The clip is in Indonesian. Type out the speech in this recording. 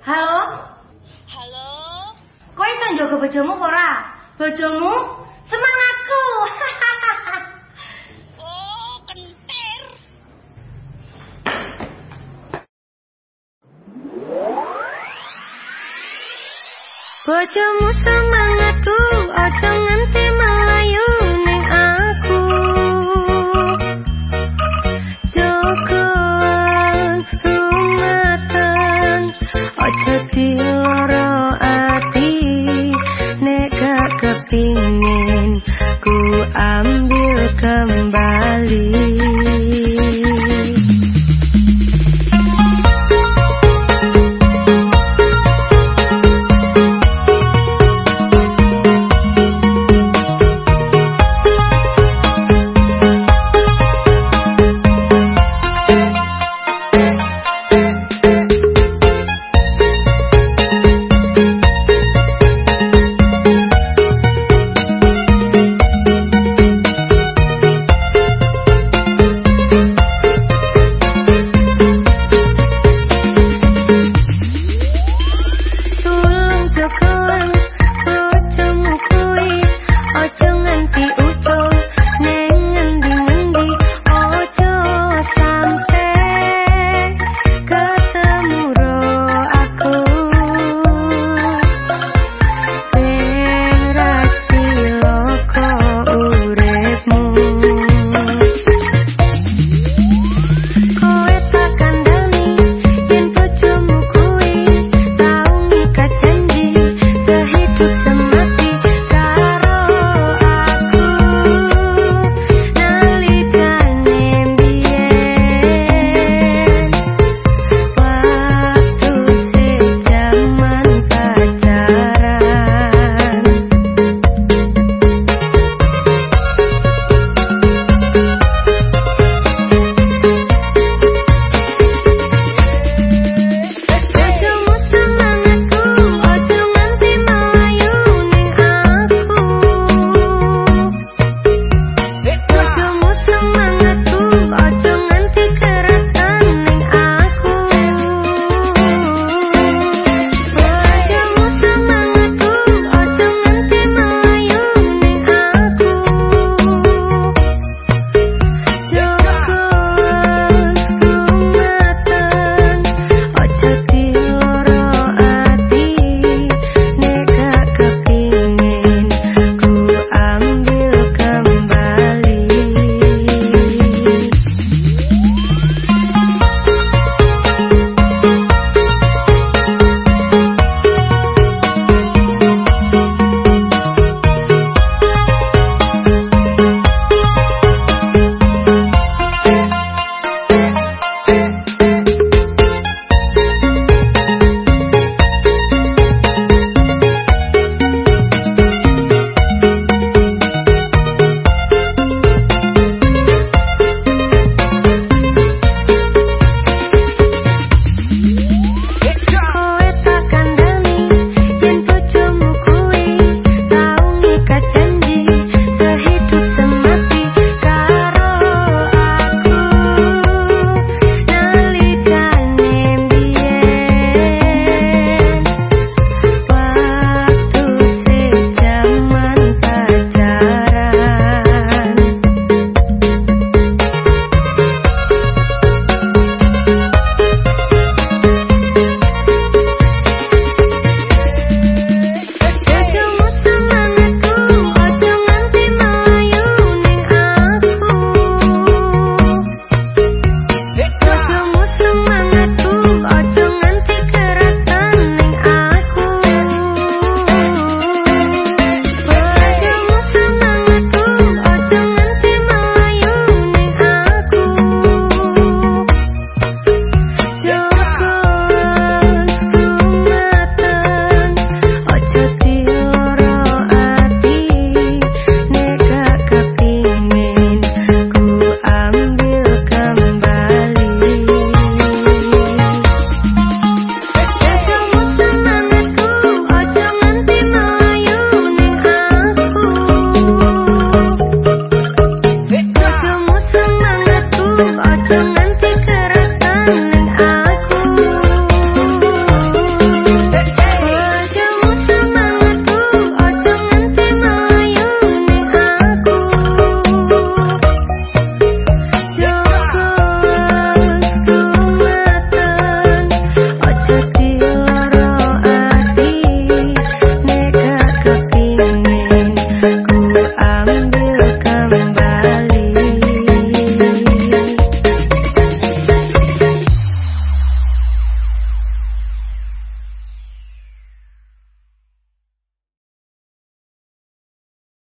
Halo? Halo? Kowe itu njogo bojomu ora? Bojomu semangatku. Oh, kentir. bojomu semangatku.